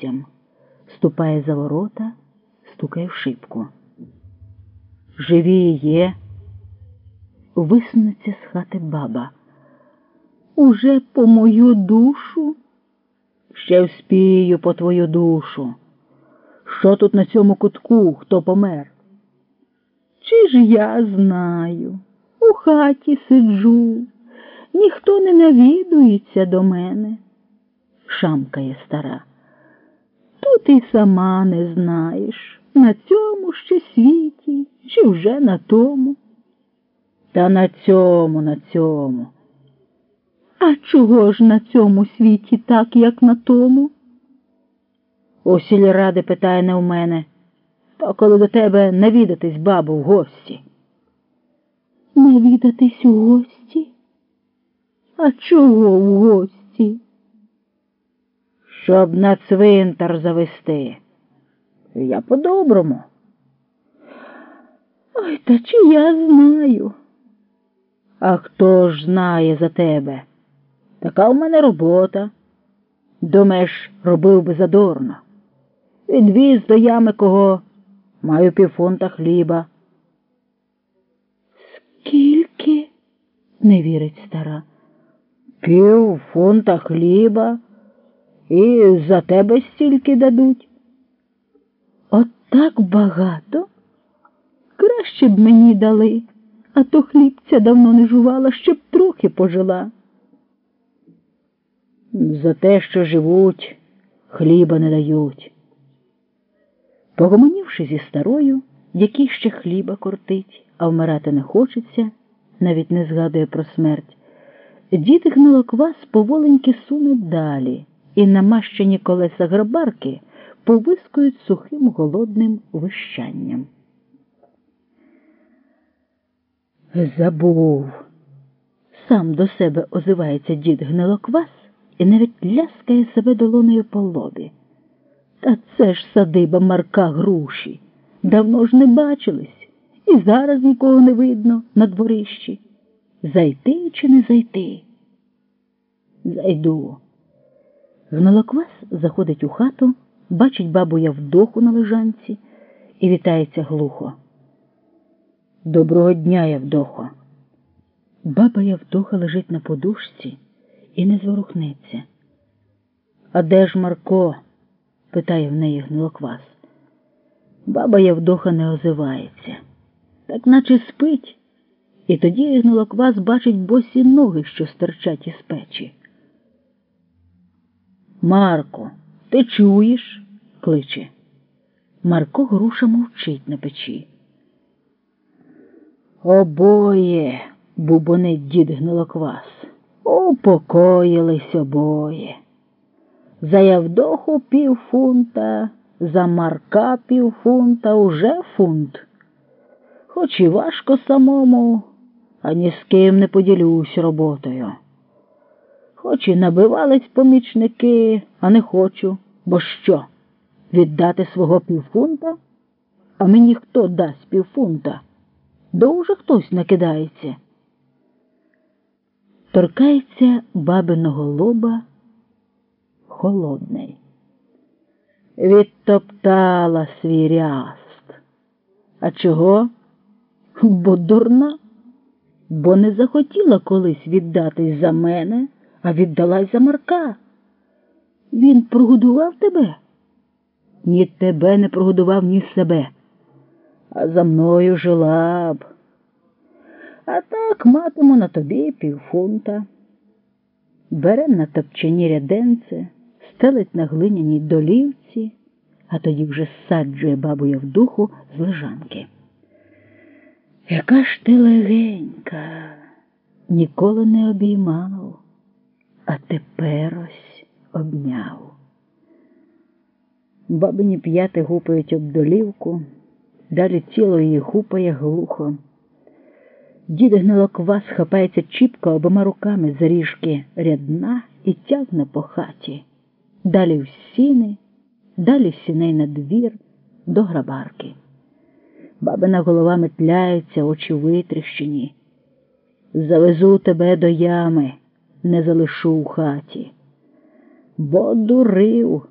гостям, ступає за ворота, стукає в шибку. Живі є. Висунеться з хати баба. Уже по мою душу? Ще вспію по твою душу. Що тут на цьому кутку, хто помер? Чи ж я знаю? У хаті сиджу, ніхто не навідується до мене, шамкає стара. Тут і сама не знаєш, на цьому ще світі, чи вже на тому. Та на цьому, на цьому. А чого ж на цьому світі так, як на тому? У сільради питає не в мене, то коли до тебе навідатись, бабу, в гості. Навідатись у гості? А чого в гості? Щоб на цвинтар завести. Я по-доброму. Ой, та чи я знаю? А хто ж знає за тебе? Така в мене робота. Думаєш, робив би задорно. Відвіз до ями кого маю півфунта хліба. Скільки? не вірить стара. Пів фунта хліба і за тебе стільки дадуть. От так багато? Краще б мені дали, а то хлібця давно не жувала, щоб трохи пожила. За те, що живуть, хліба не дають. Погомонівши зі старою, який ще хліба кортить, а вмирати не хочеться, навіть не згадує про смерть, дід гнилоквас поволеньки суне далі, і намащені колеса грабарки повискують сухим голодним вищанням. Забув. Сам до себе озивається дід гнилоквас і навіть ляскає себе долонею по лобі. Та це ж садиба Марка груші. Давно ж не бачились, і зараз нікого не видно на дворищі. Зайти чи не зайти? Зайду. Гнилоквас заходить у хату, бачить бабу Явдоху на лежанці і вітається глухо. Доброго дня, Явдохо. Баба Явдоха лежить на подушці і не зворухнеться. А де ж Марко? питає в неї гнилоквас. Баба Явдоха не озивається, так наче спить, і тоді гнилоквас бачить босі ноги, що стирчать із печі. Марко, ти чуєш? кличе. Марко груша мовчить на печі. Обоє, бубонить дід гнилоквас. Упокоїлись обоє. За Явдоху півфунта, за Марка півфунта уже фунт. Хоч і важко самому, а ні з ким не поділюсь роботою. Хоч і набивались помічники, а не хочу, бо що? Віддати свого півфунта? А мені хто дасть півфунта? Дуже хтось накидається. Торкається бабиного лоба холодний. Відтоптала свій ряст. А чого? Бо дурна, бо не захотіла колись віддатись за мене, а віддалась за Марка. Він прогодував тебе? Ні тебе не прогодував, ні себе, а за мною жила б. А так матиму на тобі півфунта. Бере на топчені ряденце, стелить на глиняній долівці, а тоді вже саджує бабу Явдуху з лежанки. Яка ж ти легенька, ніколи не обіймав, а тепер ось обняв. Бабині п'яти гупають об долівку, далі тіло її гупає глухо. Дід гнилоквас хапається чіпко обома руками за ріжки рядна і тягне по хаті. Далі в сіни, далі в сіней на двір, до грабарки. Бабина голова метляється, очі витріщені. Завезу тебе до ями, не залишу у хаті. Бо дурив.